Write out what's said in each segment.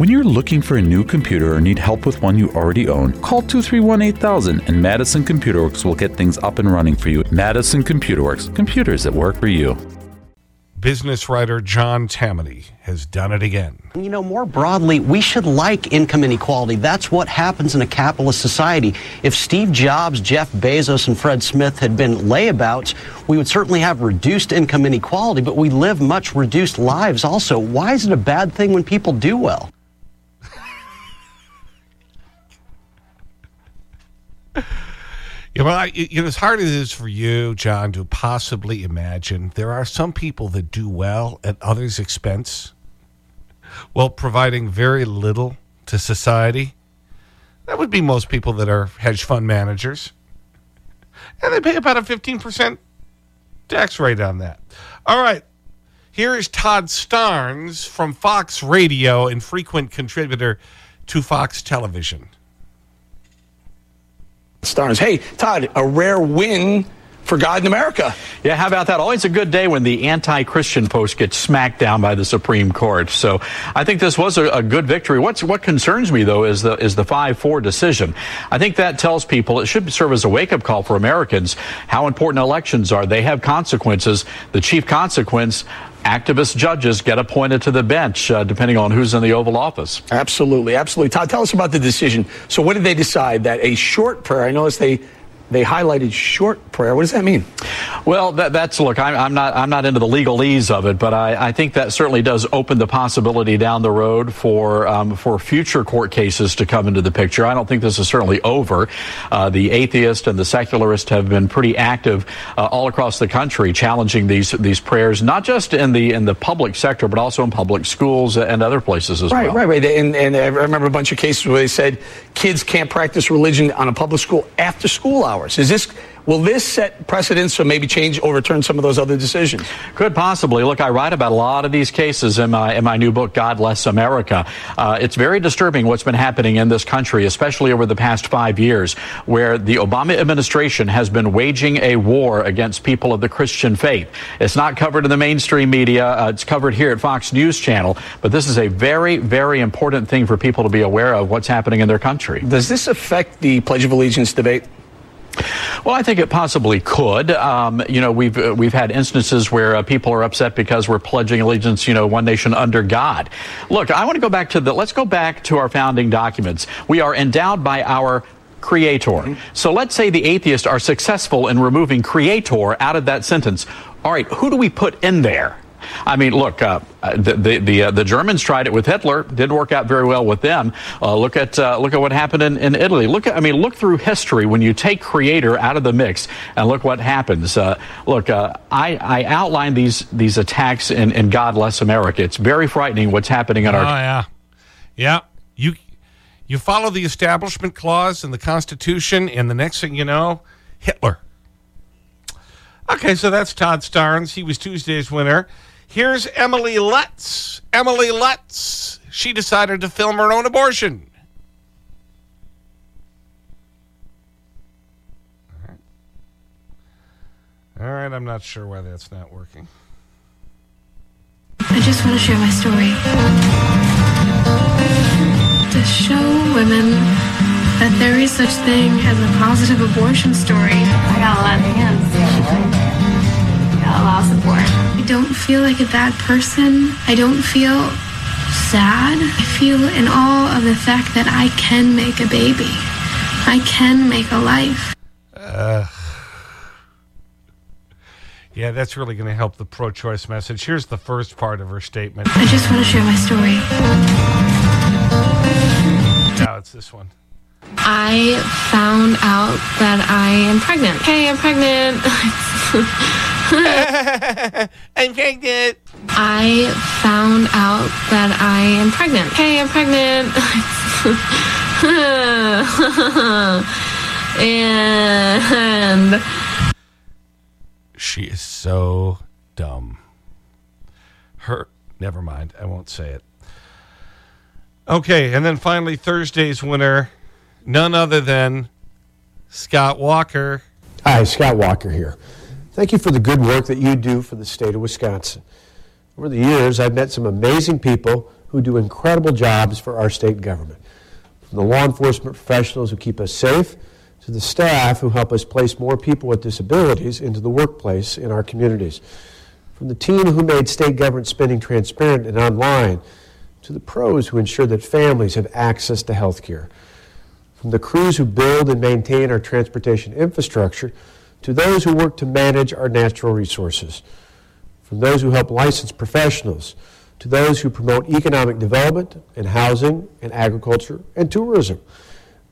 When you're looking for a new computer or need help with one you already own, call 231 8000 and Madison Computer Works will get things up and running for you. Madison Computer Works, computers that work for you. Business writer John Tamny has done it again. You know, more broadly, we should like income inequality. That's what happens in a capitalist society. If Steve Jobs, Jeff Bezos, and Fred Smith had been layabouts, we would certainly have reduced income inequality, but we live much reduced lives also. Why is it a bad thing when people do well? Yeah, well, I, you know, as hard as it is for you, John, to possibly imagine, there are some people that do well at others' expense while providing very little to society. That would be most people that are hedge fund managers. And they pay about a 15% tax rate on that. All right. Here is Todd Starnes from Fox Radio and frequent contributor to Fox Television. Starnes. Hey, Todd, a rare win for God in America. Yeah, how about that? Always a good day when the anti-Christian post gets smacked down by the Supreme Court. So I think this was a, a good victory. What's, what concerns me, though, is the, is the 5-4 decision. I think that tells people, it should serve as a wake-up call for Americans, how important elections are. They have consequences. The chief consequence activist judges get appointed to the bench, uh, depending on who's in the Oval Office. Absolutely, absolutely. Todd, tell us about the decision. So, what did they decide? That a short prayer, I noticed they they highlighted short prayer. What does that mean? Well, that, that's look. I'm, I'm, not. I'm not into the legalese of it, but I, I, think that certainly does open the possibility down the road for um, for future court cases to come into the picture. I don't think this is certainly over. Uh, the atheist and the secularist have been pretty active uh, all across the country, challenging these these prayers, not just in the in the public sector, but also in public schools and other places as right, well. Right, right, right. And, and I remember a bunch of cases where they said kids can't practice religion on a public school after school hours hours. Is this Will this set precedents or maybe change, overturn some of those other decisions? Could possibly. Look, I write about a lot of these cases in my, in my new book, God Bless America. Uh, it's very disturbing what's been happening in this country, especially over the past five years, where the Obama administration has been waging a war against people of the Christian faith. It's not covered in the mainstream media. Uh, it's covered here at Fox News Channel. But this is a very, very important thing for people to be aware of what's happening in their country. Does this affect the Pledge of Allegiance debate? Well, I think it possibly could. Um, you know, we've uh, we've had instances where uh, people are upset because we're pledging allegiance, you know, one nation under God. Look, I want to go back to the. Let's go back to our founding documents. We are endowed by our creator. Mm-hmm. So let's say the atheists are successful in removing creator out of that sentence. All right, who do we put in there? I mean, look, uh, the the the, uh, the, Germans tried it with Hitler, didn't work out very well with them. Uh, look at uh, look at what happened in, in Italy. Look at I mean, look through history when you take creator out of the mix and look what happens. Uh, look, uh, I I outlined these these attacks in, in God Bless America. It's very frightening what's happening in our. Oh yeah, yeah. You you follow the Establishment Clause in the Constitution, and the next thing you know, Hitler. Okay, so that's Todd Starnes. He was Tuesday's winner. Here's Emily Letts. Emily Letts. She decided to film her own abortion. All right. All right, I'm not sure why that's not working. I just want to share my story. To show women that there is such thing as a positive abortion story. I got a lot of hands. Don't feel like a bad person. I don't feel sad. I feel in awe of the fact that I can make a baby. I can make a life. Uh, yeah, that's really going to help the pro-choice message. Here's the first part of her statement. I just want to share my story. Now it's this one. I found out that I am pregnant. Hey, I'm pregnant. I'm pregnant. I found out that I am pregnant. Hey, I'm pregnant. and she is so dumb. Her, never mind. I won't say it. Okay, and then finally, Thursday's winner, none other than Scott Walker. Hi, Scott Walker here. Thank you for the good work that you do for the state of Wisconsin. Over the years, I've met some amazing people who do incredible jobs for our state government. From the law enforcement professionals who keep us safe to the staff who help us place more people with disabilities into the workplace in our communities. From the team who made state government spending transparent and online to the pros who ensure that families have access to health care. From the crews who build and maintain our transportation infrastructure to those who work to manage our natural resources. From those who help license professionals to those who promote economic development and housing and agriculture and tourism.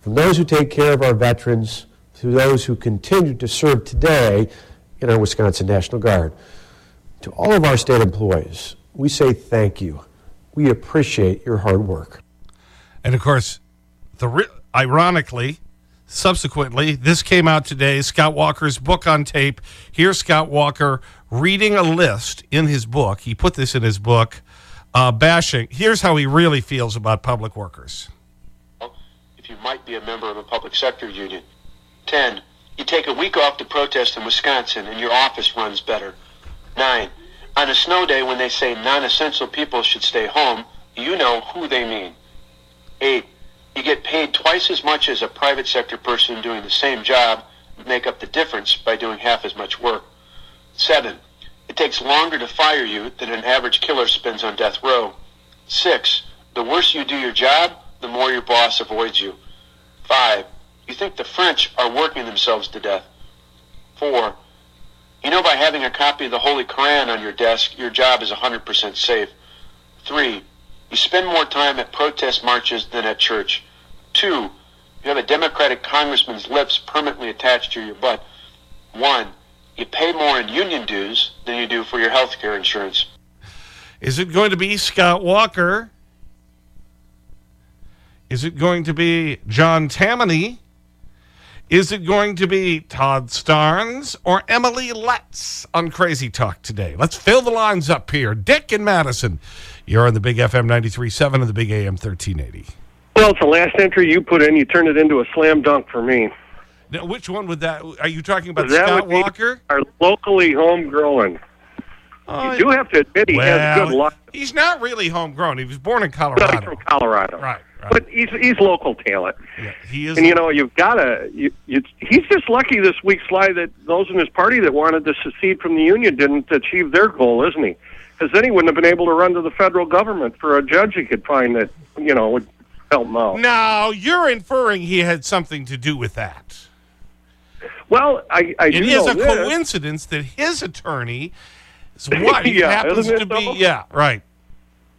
From those who take care of our veterans to those who continue to serve today in our Wisconsin National Guard. To all of our state employees, we say thank you. We appreciate your hard work. And of course, the ironically, subsequently, this came out today, Scott Walker's book on tape. Here's Scott Walker reading a list in his book. He put this in his book, uh, bashing. Here's how he really feels about public workers. If you might be a member of a public sector union. 10. You take a week off to protest in Wisconsin and your office runs better. 9. On a snow day when they say non-essential people should stay home, you know who they mean. 8. You get paid twice as much as a private sector person doing the same job, make up the difference by doing half as much work. 7. It takes longer to fire you than an average killer spends on death row. 6. The worse you do your job, the more your boss avoids you. 5. You think the French are working themselves to death. 4. You know by having a copy of the Holy Koran on your desk, your job is 100% safe. 3. You spend more time at protest marches than at church. 2. You have a Democratic congressman's lips permanently attached to your butt. 1. You pay more in union dues than you do for your health care insurance. Is it going to be Scott Walker? Is it going to be John Tamny? Is it going to be Todd Starnes or Emily Letts on Crazy Talk today? Let's fill the lines up here. Dick and Madison, you're on the Big FM 93.7 and the Big AM 1380. Well, it's the last entry you put in. You turned it into a slam dunk for me. Now, which one would that, are you talking about that Scott Walker? Our locally homegrown. Oh, you do have to admit he well, has good luck. He's not really homegrown. He was born in Colorado. He's from Colorado. Right. Right. But he's he's local talent. Yeah, he is. And you know you've got to. You, you, he's just lucky this week, Sly, that those in his party that wanted to secede from the union didn't achieve their goal, isn't he? Because then he wouldn't have been able to run to the federal government for a judge he could find that you know would help him out. No, you're inferring he had something to do with that. Well, I, I it is a this. coincidence that his attorney is what yeah, happens to be. So? Yeah, right.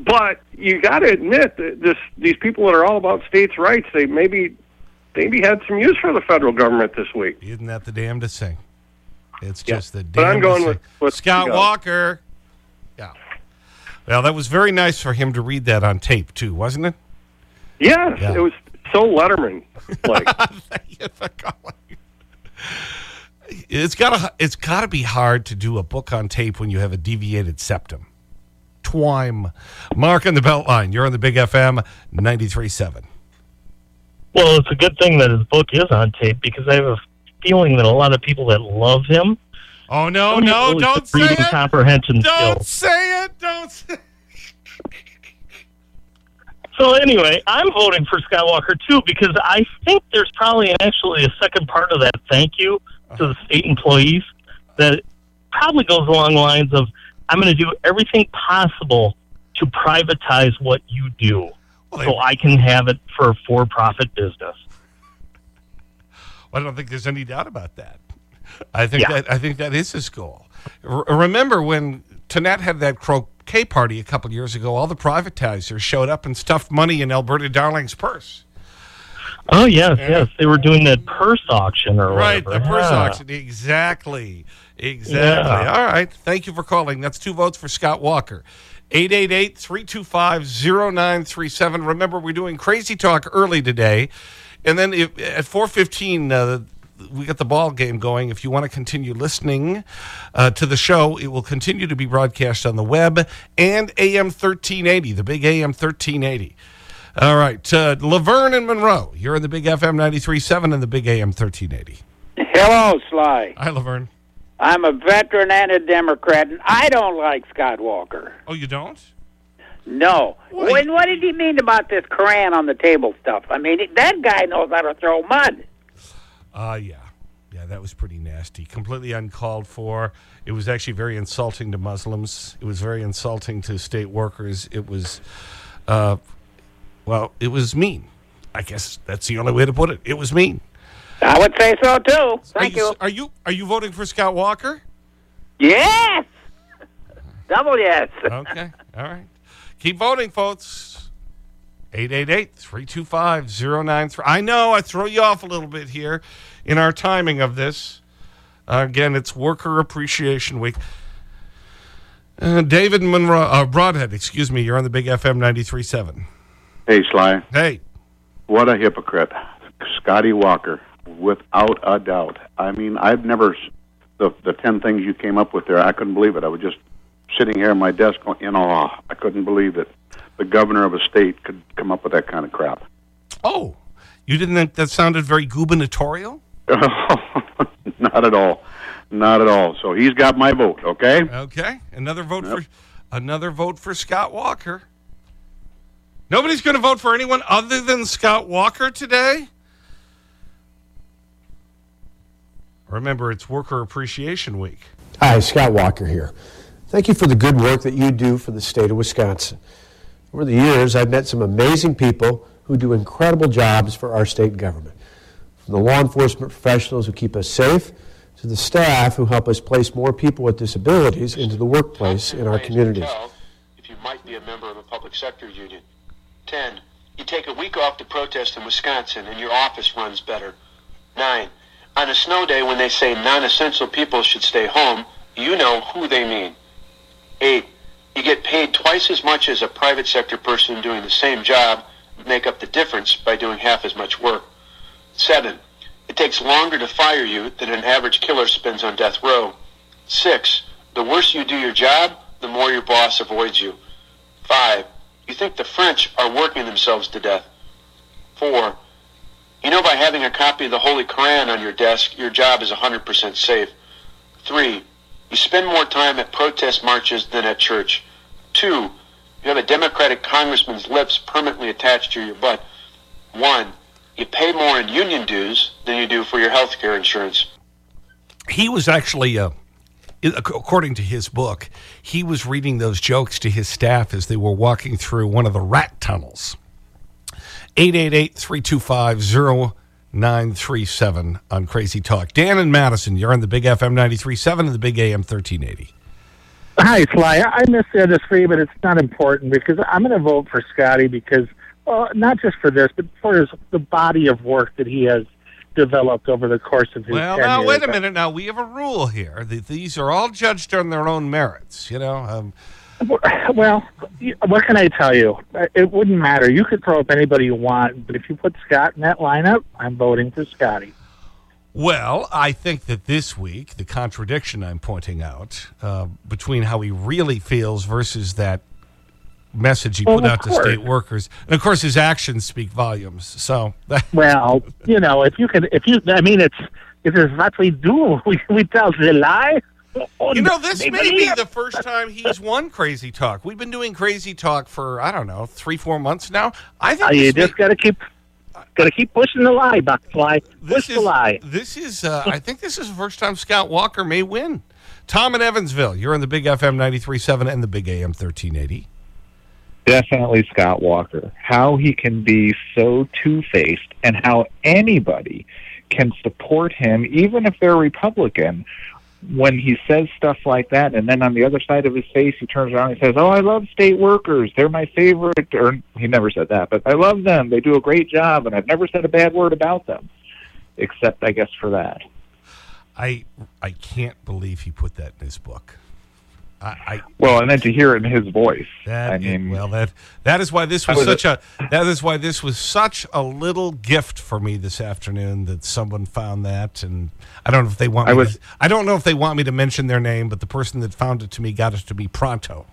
But you got to admit that this these people that are all about states' rights, they maybe maybe had some use for the federal government this week. Isn't that the damnedest thing? It's just the But I'm going with, with Scott Walker. Yeah. Well, that was very nice for him to read that on tape too, wasn't it? Yes, yeah. it was so Letterman like. it's gotta it's gotta be hard to do a book on tape when you have a deviated septum. Twime. Mark on the Beltline. You're on the Big FM 93.7. Well, it's a good thing that his book is on tape because I have a feeling that a lot of people that love him. Oh, no, no, really don't say reading it. comprehension don't skills. say it. Don't say So anyway, I'm voting for Skywalker too because I think there's probably actually a second part of that thank you to the state employees that probably goes along the lines of I'm going to do everything possible to privatize what you do well, so I can have it for a for-profit business. Well, I don't think there's any doubt about that. I think, yeah. that, I think that is his goal. R remember when Tanet had that croquet party a couple years ago, all the privatizers showed up and stuffed money in Alberta Darling's purse. Oh, yes, yes. They were doing that purse auction or right, whatever. the purse yeah. auction. Exactly. Exactly. Yeah. All right. Thank you for calling. That's two votes for Scott Walker. 888-325-0937. Remember, we're doing Crazy Talk early today. And then if, at 415, uh, we got the ball game going. If you want to continue listening uh, to the show, it will continue to be broadcast on the web and AM 1380, the big AM 1380. All right. Uh, Laverne and Monroe, you're in the big FM 93.7 and the big AM 1380. Hello, Sly. Hi, Laverne. I'm a veteran and a Democrat, and I don't like Scott Walker. Oh, you don't? No. When, what did he mean about this Koran on the table stuff? I mean, that guy knows how to throw mud. Uh, yeah. Yeah, that was pretty nasty. Completely uncalled for. It was actually very insulting to Muslims. It was very insulting to state workers. It was, uh, well, it was mean. I guess that's the only way to put it. It was mean. I would say so, too. Thank are you, Are you, are you voting for Scott Walker? Yes! Double yes. okay. All right. Keep voting, folks. 888-325-093. I know I throw you off a little bit here in our timing of this. Uh, again, it's Worker Appreciation Week. Uh, David Monroe, uh, Brodhead, excuse me, you're on the Big FM 93.7. Hey, Sly. Hey. What a hypocrite. Scotty Walker, without a doubt. I mean, I've never, the, the 10 things you came up with there, I couldn't believe it. I was just sitting here at my desk in awe. I couldn't believe that the governor of a state could come up with that kind of crap. Oh, you didn't think that sounded very gubernatorial? Not at all. Not at all. So he's got my vote, okay? Okay. Another vote for another vote for Scott Walker. Nobody's going to vote for anyone other than Scott Walker today? Remember, it's Worker Appreciation Week. Hi, Scott Walker here. Thank you for the good work that you do for the state of Wisconsin. Over the years, I've met some amazing people who do incredible jobs for our state government. From the law enforcement professionals who keep us safe to the staff who help us place more people with disabilities into the workplace in our communities. If you might be a member of a public sector union. 10. You take a week off to protest in Wisconsin and your office runs better. 9. On a snow day when they say non-essential people should stay home, you know who they mean. 8. You get paid twice as much as a private sector person doing the same job, make up the difference by doing half as much work. 7. It takes longer to fire you than an average killer spends on death row. 6. The worse you do your job, the more your boss avoids you. 5. You think the French are working themselves to death. 4. You know by having a copy of the Holy Koran on your desk, your job is 100% safe. 3. You spend more time at protest marches than at church. 2. You have a Democratic congressman's lips permanently attached to your butt. 1. You pay more in union dues than you do for your health care insurance. He was actually, uh, according to his book, he was reading those jokes to his staff as they were walking through one of the rat tunnels. 888-325-0937 on Crazy Talk. Dan and Madison, you're on the Big FM 93.7 and the Big AM 1380. Hi, Sly. I miss the other three, but it's not important because I'm going to vote for Scotty because, well, not just for this, but for his, the body of work that he has developed over the course of his Well, now, wait a minute. Now, we have a rule here. that These are all judged on their own merits, you know. Um, Well, what can I tell you? It wouldn't matter. You could throw up anybody you want, but if you put Scott in that lineup, I'm voting for Scotty. Well, I think that this week, the contradiction I'm pointing out uh, between how he really feels versus that message he Well, put out to state workers. And of course, his actions speak volumes. So, Well, you know, if you can, if you, I mean, it's, it is what we do. We, we tell the lie. you know, this may be the first time he's won Crazy Talk. We've been doing Crazy Talk for, I don't know, three, four months now. I think Uh, you just got to keep, got to keep pushing the lie, Buckfly. Push the lie. This is, uh, I think this is the first time Scott Walker may win. Tom in Evansville, you're on the Big FM 93.7 and the Big AM 1380. Definitely Scott Walker. How he can be so two faced and how anybody can support him, even if they're Republican, when he says stuff like that. And then on the other side of his face, he turns around and says, Oh, I love state workers. They're my favorite. Or he never said that, but I love them. They do a great job, and I've never said a bad word about them, except, I guess, for that. I, I can't believe he put that in his book. I, I Well, and then to hear it in his voice. That, I mean, well, that that is why this was was- such a that is why this was such a little gift for me this afternoon that someone found that, and I don't know if they want. I Me was- to, I don't know if they want me to mention their name, but the person that found it to me got it to me pronto.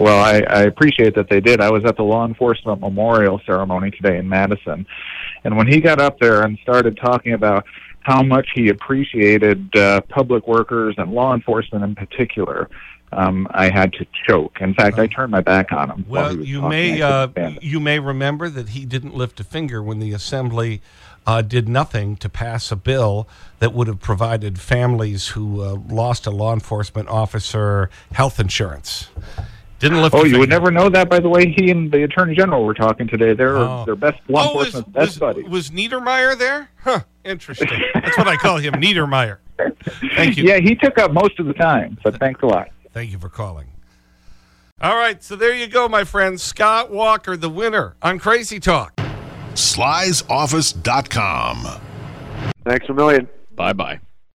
Well, I, I appreciate that they did. I was at the law enforcement memorial ceremony today in Madison, and when he got up there and started talking about how much he appreciated uh, public workers and law enforcement in particular, um, I had to choke. In fact, I turned my back on him. Well, you talking. may, uh, couldn't stand it. you may remember that he didn't lift a finger when the Assembly uh, did nothing to pass a bill that would have provided families who uh, lost a law enforcement officer health insurance. Didn't lift Oh, a you would never know that. By the way, he and the attorney general were talking today. They're Oh. they're best law Oh, was, enforcement best was, buddies. was Niedermeyer there? Huh, interesting. That's what I call him, Niedermeyer. Thank you. Yeah, he took up most of the time. But thanks a lot. Thank you for calling. All right, so there you go, my friends. Scott Walker, the winner on Crazy Talk. Sly'sOffice.com. Thanks a million. Bye bye.